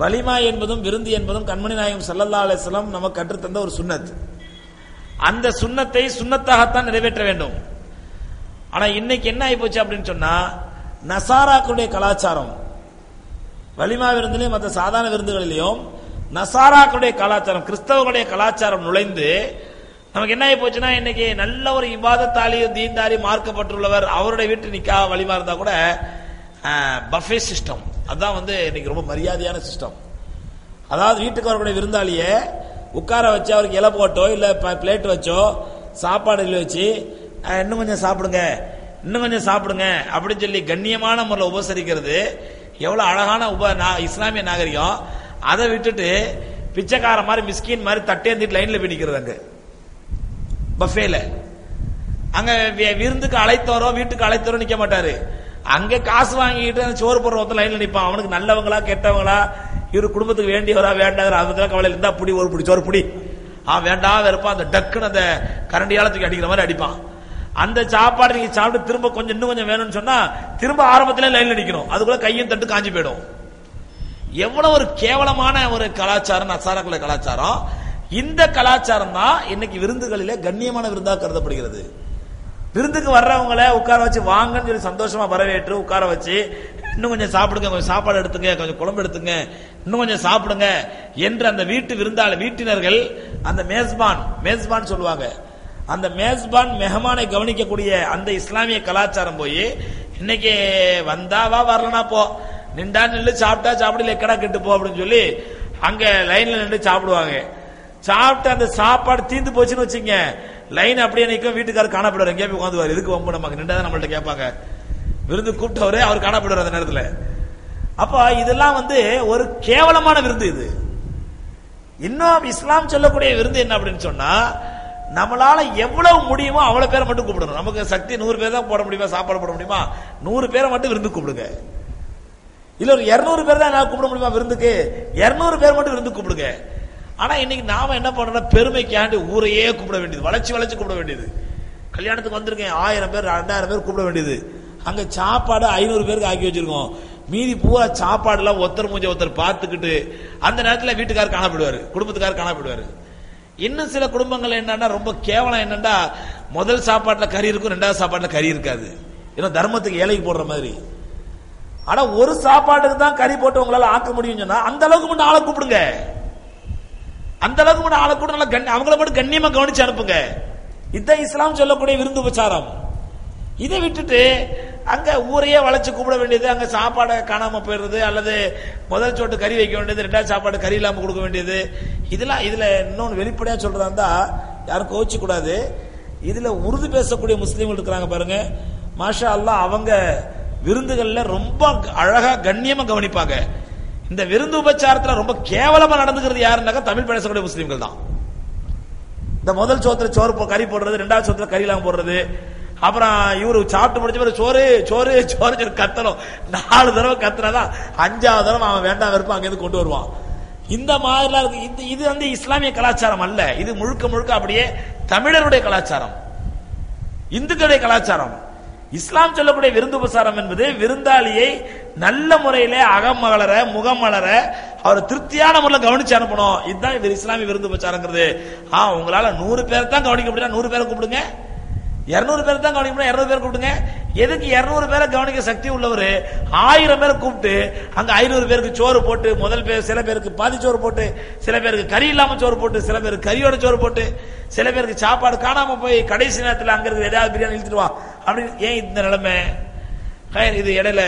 வலிமா என்பதும் விருந்து என்பதும் கண்மணி நாயகம் சல்லல்லா அலிஸ்லாம் நமக்கு கற்றுத்தந்த ஒரு சுண்ணத் அந்த சுண்ணத்தை சுண்ணத்தாகத்தான் நிறைவேற்ற வேண்டும். ஆனா இன்னைக்கு என்ன ஆகி போச்சு அப்படின்னு சொன்னா நசாராக்களுடைய கலாச்சாரம். வலிமா விருந்திலையும் மற்ற சாதாரண விருந்துகளிலையும் நசாராக்களுடைய கலாச்சாரம் கிறிஸ்தவர்களுடைய கலாச்சாரம் நுழைந்து நமக்கு என்ன ஆகி போச்சுன்னா இன்னைக்கு நல்ல ஒரு இபாதத்தாலி தீன்தாரி மார்க்கப்பட்டுள்ளவர் அவருடைய வீட்டு நிக்கா வலிமா இருந்தா கூட பஃபே சிஸ்டம் அதான் வந்து இன்னைக்கு ரொம்ப மரியாதையான சிஸ்டம் அதாவது வீட்டுக்கு வரக்கூடிய விருந்தாளியே உட்கார வச்சு அவருக்கு இலை போட்டோ இல்லை பிளேட் வச்சோ சாப்பாடு வச்சு இன்னும் கொஞ்சம் சாப்பிடுங்க இன்னும் கொஞ்சம் சாப்பிடுங்க அப்படின்னு சொல்லி கண்ணியமான முறையில் உபசரிக்கிறது. எவ்வளோ அழகான உப நா- இஸ்லாமிய நாகரிகம். அதை விட்டுட்டு பிச்சைக்கார மாதிரி மிஸ்கின் மாதிரி தட்டேந்திட்டு லைனில் போய் அங்கே. அங்க பஃபேல அங்கே விருந்துக்கு அழைத்தவரோ வீட்டுக்கு அழைத்தவரோ நிற்க மாட்டாரு. அங்க காசு வாங்கிட்டு அந்த சோறு போடுற ஒருத்தர் லைன்ல நிப்பான். அவனுக்கு நல்லவங்களா கெட்டவங்களா இவர் குடும்பத்துக்கு வேண்டியவரா வேண்டாதரா அதுக்கெல்லாம் கவலை இருந்தா புடி ஒரு புடி சோறு புடி. அவன் வேண்டாம் இருப்பான் அந்த டக்குன்னு அந்த கரண்டியால தூக்கி அடிக்கிற மாதிரி அடிப்பான். அந்த சாப்பாடு நீங்க சாப்பிட்டு திரும்ப கொஞ்சம் இன்னும் கொஞ்சம் வேணும்னு சொன்னா திரும்ப ஆரம்பத்திலே லைன்ல நிக்கணும். அதுக்குள்ள கையும் தட்டு காஞ்சி போயிடும். எவ்வளவு ஒரு கேவலமான ஒரு கலாச்சாரம் நசாரக்குள்ள கலாச்சாரம். இந்த கலாச்சாரம் தான் இன்னைக்கு விருந்துகளிலே கண்ணியமான விருந்தா கருதப்படுகிறது. விருந்துக்கு வர்றவங்கள உட்கார வச்சு வாங்கன்னு சொல்லி சந்தோஷமா வரவேற்று உட்கார வச்சு இன்னும் கொஞ்சம் சாப்பிடுங்க கொஞ்சம் சாப்பாடு எடுத்துங்க கொஞ்சம் குழம்பு எடுத்துங்க இன்னும் கொஞ்சம் சாப்பிடுங்க என்று அந்த வீட்டு விருந்தாளி வீட்டினர்கள் அந்த மேஸ்பான் மேஸ்பான் சொல்லுவாங்க. அந்த மேஸ்பான் மெஹமானை கவனிக்கக்கூடிய அந்த இஸ்லாமிய கலாச்சாரம் போய் இன்னைக்கு வந்தா வா வரலனா போ. நின்றா நின்று சாப்பிட்டா சாப்பிடல எக்கடா கெட்டு போ அப்படின்னு சொல்லி அங்க லைன்ல நின்று சாப்பிடுவாங்க. சாப்பிட்டு அந்த சாப்பாடு தீந்து போச்சுன்னு வச்சுங்க லைன் அப்படியே நிற்கும் வீட்டுக்காரர் காணப்படுவார். எங்கேயா போய் உட்காந்துவார் எதுக்கு வம்பு நமக்கு நின்றா நம்மள்ட்ட கேட்பாங்க. விருந்து கூப்பிட்டவரு அவர் காணப்படுவார் அந்த நேரத்தில். அப்போ இதெல்லாம் வந்து ஒரு கேவலமான விருந்து இது. இன்னும் இஸ்லாம் சொல்லக்கூடிய விருந்து என்ன அப்படின்னு சொன்னா நம்மளால எவ்வளவு முடியுமோ அவ்வளவு பேரை மட்டும் கூப்பிடணும். நமக்கு சக்தி நூறு பேர் தான் போட முடியுமா சாப்பாடு போட முடியுமா? நூறு பேரை மட்டும் விருந்து கூப்பிடுங்க. இல்ல ஒரு இருநூறு பேர் தான் கூப்பிட முடியுமா விருந்துக்கு? இருநூறு பேர் மட்டும் விருந்து கூப்பிடுங்க. ஆனா இன்னைக்கு நாம என்ன பண்றோம் பெருமைக்காண்டி ஊரையே கூப்பிட வேண்டியது வளைச்சு வளைச்சு கூப்பிட வேண்டியது. கல்யாணத்துக்கு வந்திருக்கேன் ஆயிரம் பேர் ரெண்டாயிரம் பேர் கூப்பிட வேண்டியது. அங்க சாப்பாடு ஐநூறு பேருக்கு ஆக்கி வச்சிருக்கோம். மீதி பூரா சாப்பாடுலாம் ஒருத்தர் மூஞ்ச ஒருத்தர் பார்த்துக்கிட்டு அந்த நேரத்தில் வீட்டுக்காரர் காணப்படுவார் குடும்பத்துக்காரர் காணப்படுவார். இன்னும் சில குடும்பங்கள் என்னன்னா ரொம்ப கேவலம் என்னன்னா முதல் சாப்பாட்டில் கறி இருக்கும் ரெண்டாவது சாப்பாட்டில் கறி இருக்காது. ஏன்னா தர்மத்துக்கு ஏழைக்கு போடுற மாதிரி. ஆனா ஒரு சாப்பாட்டுக்கு தான் கறி போட்டு உங்களால ஆக்க முடியும் சொன்னா அந்த அளவுக்கு மட்டும் ஆளை கூப்பிடுங்க. அந்த அளவுக்கு கூட ஆளை கூட நல்லா கண்ணி அவங்கள மட்டும் கண்ணியமா கவனிச்சு அனுப்புங்க. இதுதான் இஸ்லாம் சொல்லக்கூடிய விருந்து உபச்சாரம். இதை விட்டுட்டு அங்க ஊரையே வளைச்சு கூப்பிட வேண்டியது அங்க சாப்பாடை காணாம போயிடுறது அல்லது முதல் சோட்டு கறி வைக்க வேண்டியது ரெண்டாவது சாப்பாடு கறி இல்லாம கொடுக்க வேண்டியது. இதெல்லாம் இதுல இன்னொன்னு வெளிப்படையா சொல்றதா யாரும் கோவிச்சு கூடாது. இதுல உருது பேசக்கூடிய முஸ்லீம்கள் இருக்கிறாங்க பாருங்க. மாஷா அல்லாஹ் அவங்க விருந்துகள்ல ரொம்ப அழகா கண்ணியமா கவனிப்பாங்க. இந்த விருந்து உபச்சாரத்தில் ரொம்ப கேவலமா நடந்துக்கிறது யாருன்னாக்கா தமிழ் பேசக்கூடிய முஸ்லீம்கள் தான். இந்த முதல் சோத்துல சோறு போ- கறி போடுறது ரெண்டாவது சோத்துல கறி எல்லாம் போடுறது அப்புறம் இவரு சாப்பிட்டு முடிச்ச பிறகு சோறு சோறு சோறு சொல்லி கத்தணும். நாலு தடவை கத்துனாதான் அஞ்சாவது தடவை அவன் வேண்டாம் வெறுப்பு அங்கேருந்து கொண்டு வருவான். இந்த மாதிரிலாம் இருக்கு. இது இது வந்து இஸ்லாமிய கலாச்சாரம் அல்ல. இது முழுக்க முழுக்க அப்படியே தமிழருடைய கலாச்சாரம். இந்துக்களுடைய கலாச்சாரம். இஸ்லாம் சொல்லக்கூடிய விருந்து உபசாரம் என்பது விருந்தாளியை நல்ல முறையிலே அகம் முகமலர முகம் மலர அவர் திருப்தியான முறையில் கவனிச்சு அனுப்பணும். இதுதான் இவர் இஸ்லாமிய விருந்து உபச்சாரங்கிறது ஆ உங்களால நூறு பேர் தான் கவனிக்க முடியும் நூறு பேரை கூப்பிடுங்க. இருநூறு பேர் தான் கவனிக்க முடியும் இரநூறு பேர் கூப்பிடுங்க. எதுக்கு இருநூறு பேரை கவனிக்க சக்தி உள்ளவர்? ஆயிரம் பேரை கூப்பிட்டு அங்க ஐநூறு பேருக்கு சோறு போட்டு முதல் பேர் சில பேருக்கு பாதி சோறு போட்டு சில பேருக்கு கறி இல்லாம சோறு போட்டு சில பேருக்கு கறியோட சோறு போட்டு சில பேருக்கு சாப்பாடு காணாம போய் கடைசி நேரத்தில் அங்க இருக்கிற ஏதாவது பிரியாணி இழுத்துட்டு அப்படின்னு ஏன் இந்த நிலைமை? இது இடையில